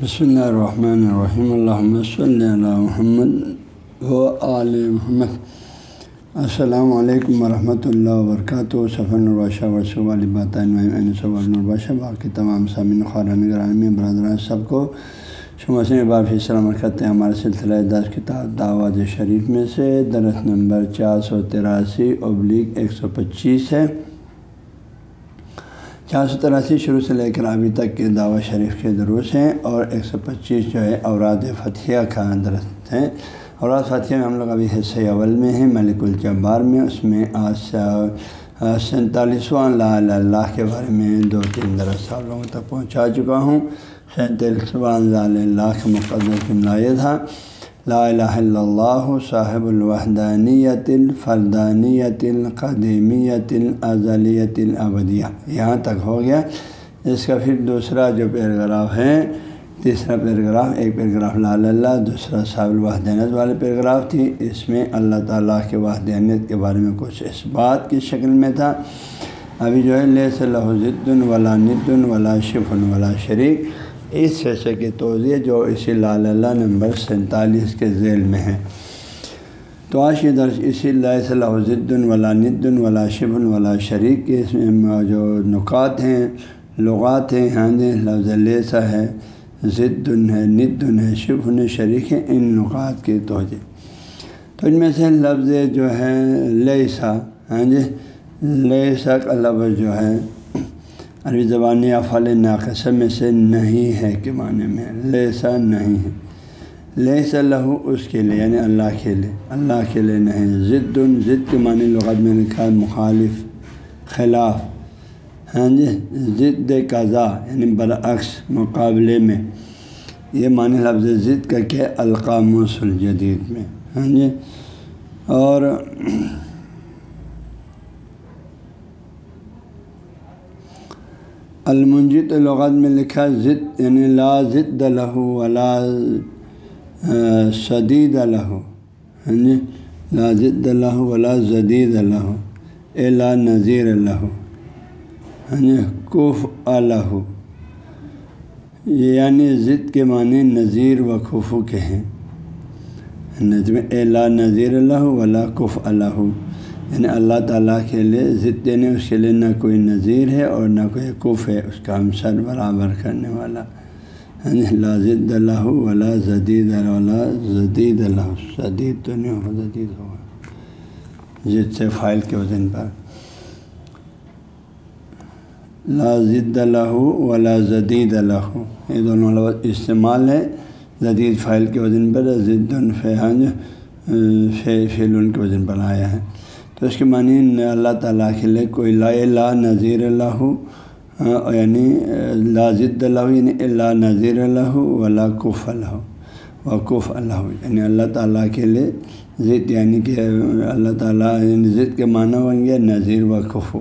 بسم اللہ الرحمن الرحیم الحمد صلی اللہ محمد و آل محمد السلام علیکم ورحمۃ اللہ وبرکاتہ صفن الباشہ ورثہ علی صب الباشہ باقی تمام سامعین خارن گرامی برادران سب کو شمع سے بافی سلام کرتے ہیں ہمارے سلسلہ دس کتاب دعوت شریف میں سے درخت نمبر چار سو تراسی ابلیغ ایک سو پچیس ہے چار سو تراسی شروع سے لے کر ابھی تک کے دعوت شریف کے دروس ہیں اور ایک سو پچیس جو ہے اوراد فتح کا درست ہے اوراد فتح میں ہم لوگ ابھی حصہ اول میں ہیں، ملک الجبار میں۔ اس میں آج سینتالیسواں لا اللہ کے بارے میں دو تین درس آپ لوگوں تک پہنچا چکا ہوں۔ سینتالیسواں اللہ کے مقدس جملہ ہاں۔ تھا لا الہ الا اللہ صاحب الوحدانیت الفردانیت القدیمیت الازلیت الابدیہ یہاں تک ہو گیا۔ اس کا پھر دوسرا جو پیراگراف ہے، تیسرا پیراگراف، ایک پیراگراف لا اللہ، دوسرا صاحب الوحدانیت والے پیراگراف تھی۔ اس میں اللہ تعالیٰ کے وحدانیت کے بارے میں کچھ اس بات کی شکل میں تھا۔ ابھی جو ہے لِ صلی ضد ولا ند ولا شف ولا شریک۔ اس حصے کی توضیع جو اسی لال اللہ نمبر سینتالیس کے ذیل میں ہے۔ تو آج کی درس اسی اللہ صلی ضد ولا ند ولا شب ولا شریک۔ کے اس میں جو نکات ہیں، لغات ہیں ہاں جی لفظ لیسا ہے، ضد ہے، ند ہے، شب شریک ہے، ان نکات کی توجہ تو ان میں سے لفظ جو ہے لیسا ہاں جی لیسا کا لفظ جو ہے عربی زبانی افعال ناقصہ میں سے نہیں ہے کہ معنی میں لیسا نہیں ہے۔ لیسا لہو اس کے لیے یعنی اللہ کے لیے۔ اللہ کے لیے نہیں ضد ضد کے معنی لغت میں لکھا مخالف، خلاف۔ ہاں جی ضد قضا یعنی برعکس، مقابلے میں۔ یہ معنی لفظ ضد کا کہ القاموس الجدید میں۔ ہاں جی اور المنجد لغت میں لکھا ضد یعنی لا ضد لہو ولا شدید لہو ہاں جی یعنی لا ضد لہو ولا جدید لہو اے لا نذیر لہو ہاں جی یعنی کف الہو یعنی ضد کے معنی نذیر و خفو کے ہیں نظم اے لا نذیر اللہ ولا کف الہو یعنی اللہ تعالیٰ کے لیے ضد دینے، اس کے لیے نہ کوئی نظیر ہے اور نہ کوئی کف ہے، اس کا ہم سر برابر کرنے والا۔ یعنی لا ضد اللہ ولا جدید اللہ جدید اللہ جدید تو نہیں ہو جدید ہوگا۔ ضد سے فائل کے وزن پر۔ لا ضد اللہ ولا جدید اللہ یہ دونوں لفظ استعمال ہے جدید فائل کے وزن پر ضد الفحان فیل کے وزن پر آیا ہے۔ تو اس کے معنی اللہ تعالیٰ کے لیے کوئی لا لا نذیر اللہ یعنی لا ضد اللہ یعنی اللہ نذیر اللہ ولا کف اللہ، و کف اللہ یعنی اللہ تعالیٰ کے لیے ضد یعنی کہ اللہ تعالیٰ یعنی ضد کے معنی ہوں گے نذیر و کف۔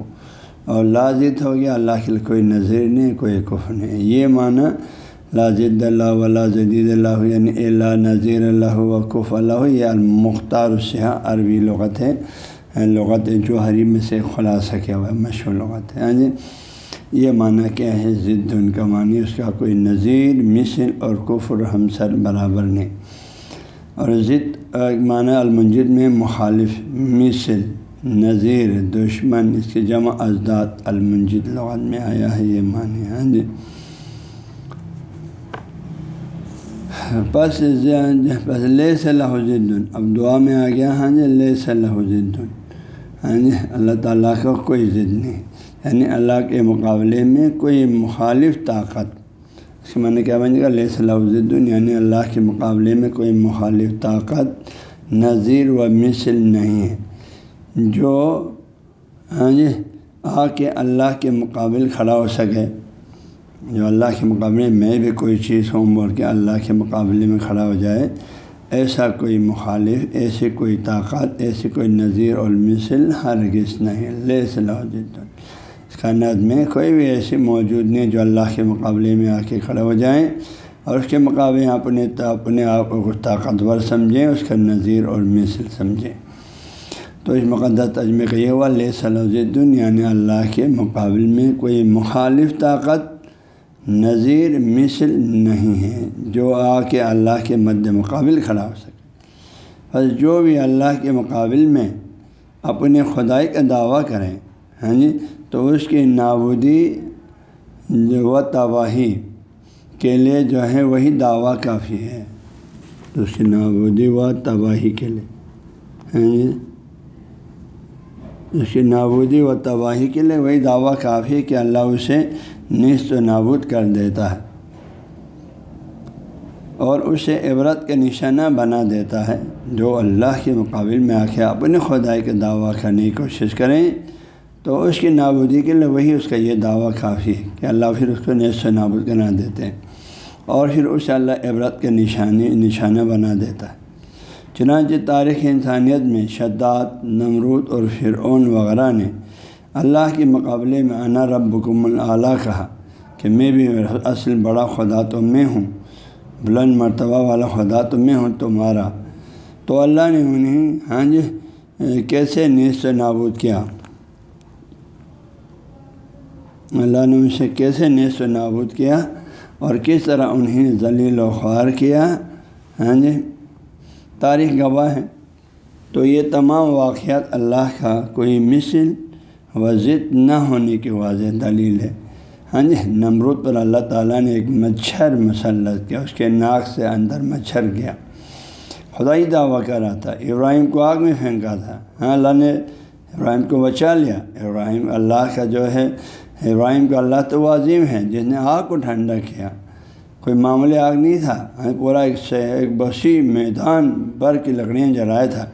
اور لا ضد ہو گیا، اللہ کے لیے کوئی نظیر نہیں، کوئی کف نہیں۔ یہ معنی لا ضد اللہ ولا جدید اللہ یعنی اللہ نذیر اللہ و کف اللہ، یہ المختار السیاح عربی لغت ہے۔ لغت جو حریم میں سے خلاصہ کیا ہوا ہے، مشہور لغت ہے۔ ہاں جی یہ معنی کیا ہے؟ ضد، ان کا معنی اس کا کوئی نظیر، مثل اور کفر ہمسر برابر نہیں۔ اور ضد معنی المنجد میں مخالف، مثل، نظیر، دشمن، اس کے جمع ازداد المنجد لغت میں آیا ہے، یہ معنی ہاں جی بس بس لے صلاح ضد۔ اب دعا میں آ گیا ہاں جی لے صلاح ضد۔ ہاں جی اللہ تعالیٰ کا کوئی ضد نہیں۔ یعنی اللہ کے مقابلے میں کوئی مخالف طاقت۔ اس کے معنی کیا بن گا؟ لے صلاح ضد یعنی اللہ کے مقابلے میں کوئی مخالف طاقت، نظیر و مثل نہیں ہے۔ جو ہاں جی آ کے اللہ کے مقابل کھڑا ہو سکے۔ جو اللہ کے مقابلے میں بھی کوئی چیز ہوں بول کے اللہ کے مقابلے میں کھڑا ہو جائے۔ ایسا کوئی مخالف، ایسی کوئی طاقت، ایسی کوئی نظیر اور مثل ہرگز نہیں لے صلاح اس کا نظ میں کوئی بھی ایسی موجود نہیں جو اللہ کے مقابلے میں آ کے کھڑا ہو جائیں اور اس کے مقابلے اپنے اپنے آپ کو کچھ طاقتور سمجھیں اس کا نظیر اور مثل سمجھیں تو اس مقدس تجمے کا یہ ہوا لے صلاح یعنی اللہ کے مقابل میں کوئی مخالف طاقت نظیر مثل نہیں ہے جو آ کے اللہ کے مد مقابل کھڑا ہو سکے۔ بس جو بھی اللہ کے مقابل میں اپنے خدائی کا دعویٰ کریں ہاں جی تو اس کی نابودی و تباہی کے لیے جو ہے وہی دعویٰ کافی ہے۔ تو اس کی نابودی و تباہی کے لیے ہاں جی۔ اس کی نابودی و تباہی کے لیے وہی دعویٰ کافی ہے کہ اللہ اسے نیست و نابود کر دیتا ہے اور اسے عبرت کا نشانہ بنا دیتا ہے جو اللہ کے مقابل میں آ کے اپنے خدائی کا دعویٰ کرنے کی کوشش کریں تو اس کی نابودی کے لیے وہی اس کا یہ دعویٰ کافی ہے کہ اللہ پھر اس کو نیست و نابود کرنا دیتے ہیں اور پھر اسے اللہ عبرت کے نشانی نشانہ بنا دیتا ہے۔ چنانچہ تاریخ انسانیت میں شداد، نمرود اور فرعون وغیرہ نے اللہ کے مقابلے میں انا رب العلیٰ کہا کہ میں بھی اصل بڑا خدا تو میں ہوں، بلند مرتبہ والا خدا تو میں ہوں تمہارا۔ تو اللہ نے انہیں ہاں جی کیسے نیز سے نابود کیا؟ اللہ نے ان سے کیسے نیز و نابود کیا اور کس طرح انہیں ذلیل و خوار کیا؟ ہاں جی تاریخ گواہ ہے۔ تو یہ تمام واقعات اللہ کا، کوئی مثل و ضد نہ ہونے کی واضح دلیل ہے۔ ہاں جی نمرود پر اللہ تعالیٰ نے ایک مچھر مسلط کیا، اس کے ناک سے اندر مچھر گیا۔ خدائی دعویٰ کر رہا تھا، ابراہیم کو آگ میں پھینکا تھا۔ ہاں اللہ نے ابراہیم کو بچا لیا۔ ابراہیم، اللہ کا جو ہے، ابراہیم کا اللہ تو عظیم ہے، جس نے آگ کو ٹھنڈا کیا۔ کوئی معمولی آگ نہیں تھا۔ ہاں پورا ایک سے ایک وسیع میدان بھر کی لکڑیاں جلایا تھا۔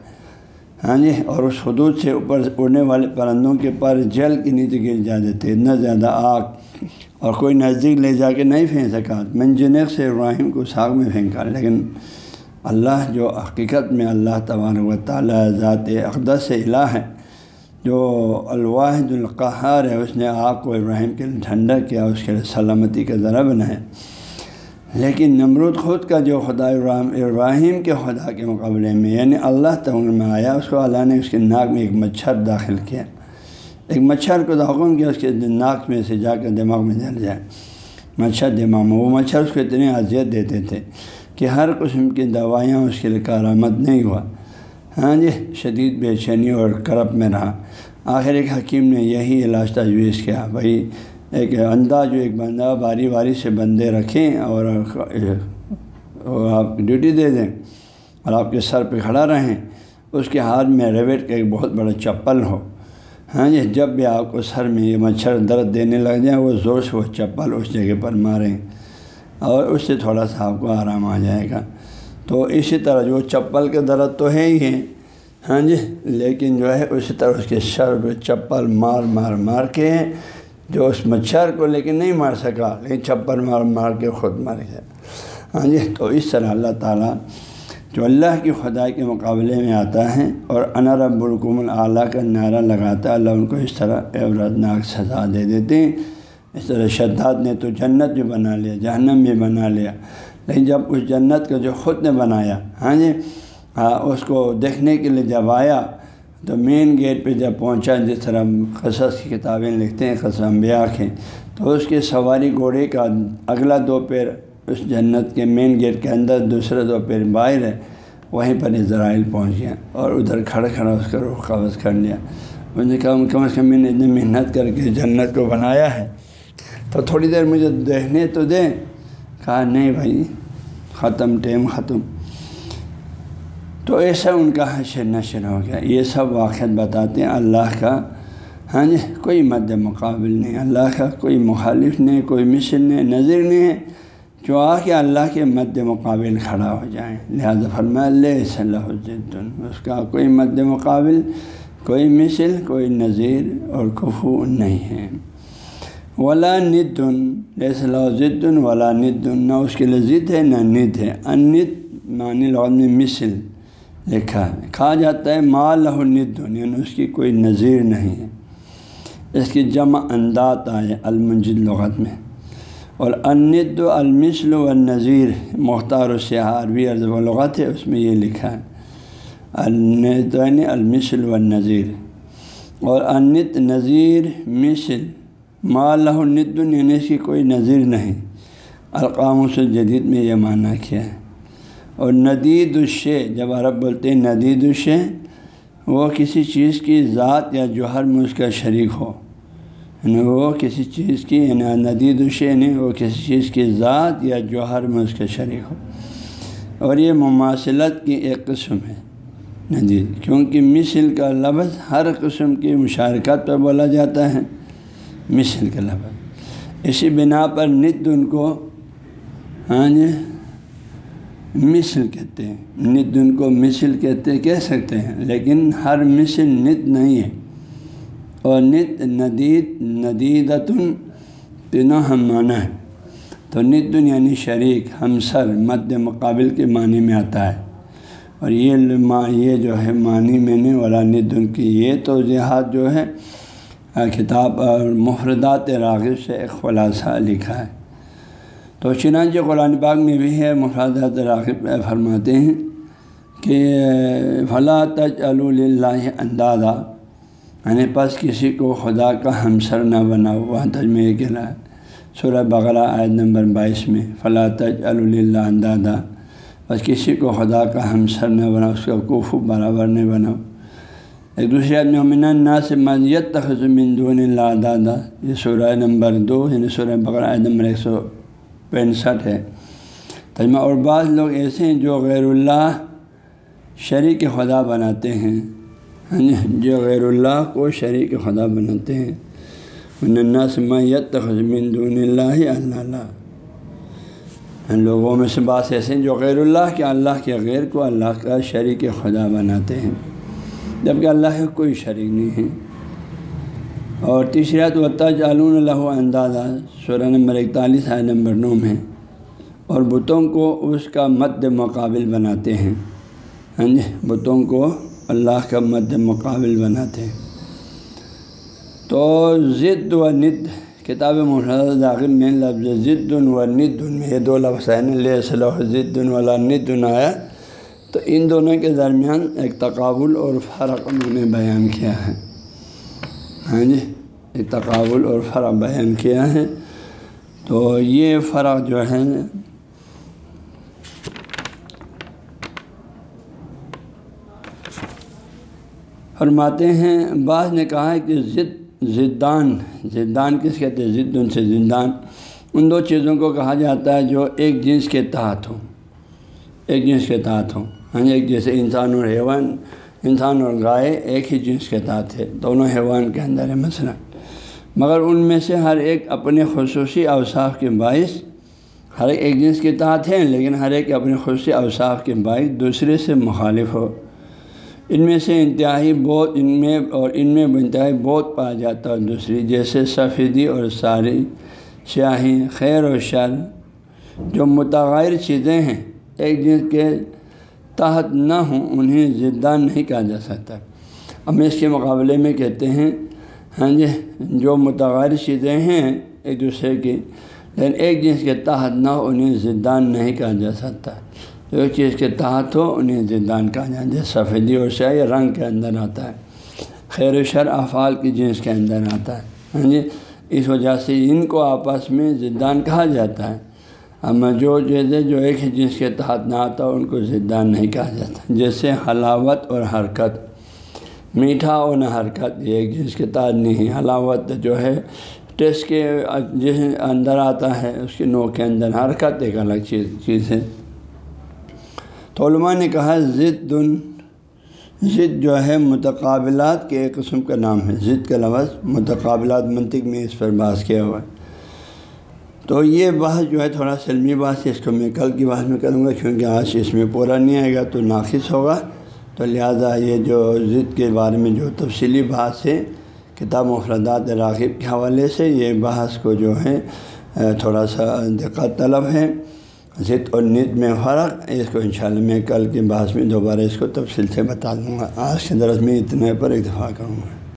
ہاں جی اور اس حدود سے اوپر اڑنے والے پرندوں کے پر جل کے نیچے گر جاتے تھے اتنا زیادہ آگ، اور کوئی نزدیک لے جا کے نہیں پھینک سکا۔ منجنق سے ابراہیم کو ساگ میں پھینکا، لیکن اللہ جو حقیقت میں اللہ تبارک و تعالیٰ ذات اقدس الہ ہے، جو الواحد القحار ہے، اس نے آگ کو ابراہیم کے لیے ٹھنڈا کیا، اس کے لیے سلامتی کا ذرا بنایا۔ لیکن نمرود خود کا جو خدا ابراہیم ابراہیم کے خدا کے مقابلے میں یعنی اللہ تعمیر میں آیا اس کو اللہ نے اس کے ناک میں ایک مچھر داخل کیا۔ ایک مچھر کو حکم کیا، اس کے ناک میں سے جا کر دماغ میں جل جائے۔ مچھر دماغ میں، وہ مچھر اس کو اتنی اذیت دیتے تھے کہ ہر قسم کی دوائیاں اس کے لیے کارآمد نہیں ہوا۔ ہاں جی شدید بے چینی اور کرپ میں رہا۔ آخر ایک حکیم نے یہی علاج تجویز کیا، بھائی ایک اندھا جو ایک بندہ باری باری سے بندے رکھیں اور آپ ڈیوٹی دے دیں اور آپ کے سر پہ کھڑا رہیں، اس کے ہاتھ میں ریویٹ کا ایک بہت بڑا چپل ہو۔ ہاں جی جب بھی آپ کو سر میں یہ مچھر درد دینے لگ جائیں، وہ زور سے وہ چپل اس جگہ پر ماریں اور اس سے تھوڑا سا آپ کو آرام آ جائے گا۔ تو اسی طرح جو چپل کے درد تو ہے ہی ہیں ہاں جی لیکن جو ہے اسی طرح اس کے سر پہ چپل مار مار مار کے جو اس مچھر کو لیکن نہیں مار سکا، لیکن چپل مار مار کے خود مر گیا۔ ہاں جی تو اس طرح اللہ تعالیٰ جو اللہ کی خدائی کے مقابلے میں آتا ہے اور انا رب العلیٰ کا نعرہ لگاتا ہے، اللہ ان کو اس طرح عبرتناک سزا دے دیتے ہیں۔ اس طرح شداد نے تو جنت بھی بنا لیا، جہنم بھی بنا لیا۔ لیکن جب اس جنت کو جو خود نے بنایا ہاں جی ہاں اس کو دیکھنے کے لیے جب آیا تو مین گیٹ پہ جب پہنچا، جس طرح قصص کی کتابیں لکھتے ہیں قصم انبیاء کے، تو اس کے سواری گھوڑے کا اگلا دو پیر اس جنت کے مین گیٹ کے اندر دوسرے دو پیر باہر ہے، وہیں پر اسرائیل پہنچ گیا اور ادھر کھڑا کھڑا اس کا رخ قبض کر لیا۔ انہوں نے کہا، کم از کم میں نے اتنی محنت کر کے جنت کو بنایا ہے، تو تھوڑی دیر مجھے دیکھنے تو دیں۔ کہا، نہیں بھائی، ختم، ٹیم ختم۔ تو ایسا ان کا حشر نشر ہو گیا۔ یہ سب واقعات بتاتے ہیں۔ اللہ کا ہاں جی کوئی مد مقابل نہیں۔ اللہ کا کوئی مخالف نہیں، کوئی مشن نہیں، نظر نہیں ہے۔ جو آ کے اللہ کے مد مقابل کھڑا ہو جائیں لہٰذا فرما اللہ صلی اللہ اس کا کوئی مد مقابل، کوئی مثل کوئی نظیر اور کفو نہیں ہے۔ ولا ندن صلاح ضدن ولا ندن۔ نہ اس کے لیے ضد ہے، نہ ند ہے۔ ان معنی میں مثل لکھا ہے۔ کہا جاتا ہے، ما لہ ندن یعنی اس کی کوئی نظیر نہیں ہے۔ اس کی جمع انداز آئے المنجد لغت میں۔ اور اند و المثل و نظیر مختار و سیاح عربی عرض و لغت ہے، اس میں یہ لکھا ہے۔ یعنی المثل و نظیر اور انت نظیر، مثل۔ مالہ ندن یعنی اس کی کوئی نظیر نہیں۔ القام سے جدید میں یہ معنی کیا ہے۔ اور ندید الشے جب عرب بولتے ہیں ندید الشے وہ کسی چیز کی ذات یا جوہر میں اس کا شریک ہو۔ یعنی وہ کسی چیز کی یعنی ندید الشے نہیں یعنی وہ کسی چیز کی ذات یا جوہر میں اس کا شریک ہو۔ اور یہ مماثلت کی ایک قسم ہے ندید، کیونکہ مثل کا لفظ ہر قسم کی مشارکت پہ بولا جاتا ہے۔ مثل کا لفظ۔ اسی بنا پر نت ان کو ہاں جی مثل کہتے ہیں۔ نت ان کو مثل کہتے کہہ سکتے ہیں، لیکن ہر مثل نت نہیں ہے۔ اور نت ندید، ندیدتن تینوں ہم معنی ہے۔ تو ندن یعنی شریک، ہمسر، مد مقابل کے معنی میں آتا ہے۔ اور یہ یہ جو ہے معنی میں نے والا ندن کی یہ توضیحات جو ہے، کتاب اور مفردات راغب سے ایک خلاصہ لکھا ہے۔ تو چنانچہ قرآن باغ میں بھی ہے مفردات راغب فرماتے ہیں کہ فلاں تج اللہ اندازہ یعنی پس کسی کو خدا کا ہمسر نہ بنا ہوا تجمے کے لائے سورہ بغرہ عائد نمبر بائیس میں فلاں تج اللہ اندازہ بس کسی کو خدا کا ہمسر نہ بنا اس کا کوف برابر نہیں بناؤ۔ ایک دوسرے آدمی امن نا سے مزیت من دون اللہ دادا یہ سورہ نمبر دو یعنی سورہ بقرہ نمبر ایک سو پینسٹھ ہے۔ تجمہ اور بعض لوگ ایسے ہیں جو غیر اللہ شریک خدا بناتے ہیں۔ ہاں جی، جو غیر اللہ کو شریک خدا بناتے ہیں۔ اننا میت من دون اللہ اللہ ہاں، اللہ لوگوں میں سے بعض ایسے ہیں جو غیر اللہ کے اللہ کے غیر کو اللہ کا شریک خدا بناتے ہیں۔ جبکہ اللہ کا کوئی شریک نہیں ہے۔ اور تیسریات و تج علون اللہ اندازہ سورہ نمبر اکتالیس آئے نمبر نو میں۔ اور بتوں کو اس کا مد مقابل بناتے ہیں۔ ہاں جی بتوں کو اللہ کا مد مقابل بناتے ہیں۔ تو ضد و ند، کتاب محرض داخل میں لفظ ضد و ند میں یہ دو لفظ ہیں۔ لے صلاح ضد والا ند آیا۔ تو ان دونوں کے درمیان ایک تقابل اور فرق انہوں نے بیان کیا ہے۔ ہاں جی تقابل اور فرق بیان کیا ہے تو یہ فرق جو ہے فرماتے ہیں، بعض نے کہا ہے کہ ضد زدان زدان کس کہتے ہیں؟ ضد ان سے زندان۔ ان دو چیزوں کو کہا جاتا ہے جو ایک جنس کے تحت ہوں۔ ایک جنس کے تحت ہوں۔ ہاں جی ایک جیسے انسان اور حیوان۔ انسان اور گائے ایک ہی جنس کے تحت ہے، دونوں حیوان کے اندر ہے مثلا۔ مگر ان میں سے ہر ایک اپنے خصوصی اوصاف کے باعث ہر ایک ایک جنس کے تحت ہیں، لیکن ہر ایک اپنے خصوصی اوصاف کے باعث دوسرے سے مخالف ہو۔ ان میں سے انتہائی بہت، ان میں اور ان میں انتہائی بہت پایا جاتا ہے دوسری، جیسے سفیدی اور ساری، سیاہی، خیر و شر، جو متغیر چیزیں ہیں۔ ایک جنس کے تحت نہ ہوں، انہیں زدان نہیں کہا جا سکتا۔ اب اس کے مقابلے میں کہتے ہیں ہاں جی جو متغیر چیزیں ہیں ایک دوسرے کی، لیکن ایک جنس کے تحت نہ ہو، انہیں زدان نہیں کہا جا سکتا۔ جو ایک چیز کے تحت ہو، انہیں زدان کہا جاتا ہے سفیدی اور سیاہ رنگ کے اندر آتا ہے۔ خیر و شر افعال کی جنس کے اندر آتا ہے۔ ہاں جی اس وجہ سے ان کو آپس میں زدان کہا جاتا ہے۔ اما جو چیزیں جو ایک ہی جنس کے تحت نہ آتا، ان کو زدان نہیں کہا جاتا۔ جیسے حلاوت اور حرکت۔ میٹھا اور نہ حرکت، یہ ایک جنس کے تحت نہیں۔ حلاوت جو ہے، ٹیسٹ کے جس اندر آتا ہے، اس کے نو کے اندر۔ حرکت ایک الگ چیز چیز ہے۔ تو علماء نے کہا ضد ضد جو ہے، متقابلات کے ایک قسم کا نام ہے۔ ضد کا لفظ متقابلات منطق میں اس پر باس کیا ہوا ہے۔ تو یہ بحث جو ہے تھوڑا سلمی بحث ہے، اس کو میں کل کی بحث میں کروں گا، کیونکہ آج اس میں پورا نہیں آئے گا تو ناقص ہوگا۔ تو لہٰذا یہ جو ضد کے بارے میں جو تفصیلی بحث ہے، کتاب مفردات راغب کے حوالے سے یہ بحث کو جو ہے تھوڑا سا دقت طلب ہے۔ ضد اور نت میں فرق، اس کو انشاءاللہ میں کل کے بحث میں دوبارہ اس کو تفصیل سے بتا دوں گا۔ آج کے درس میں اتنے پر اتفاق کروں گا۔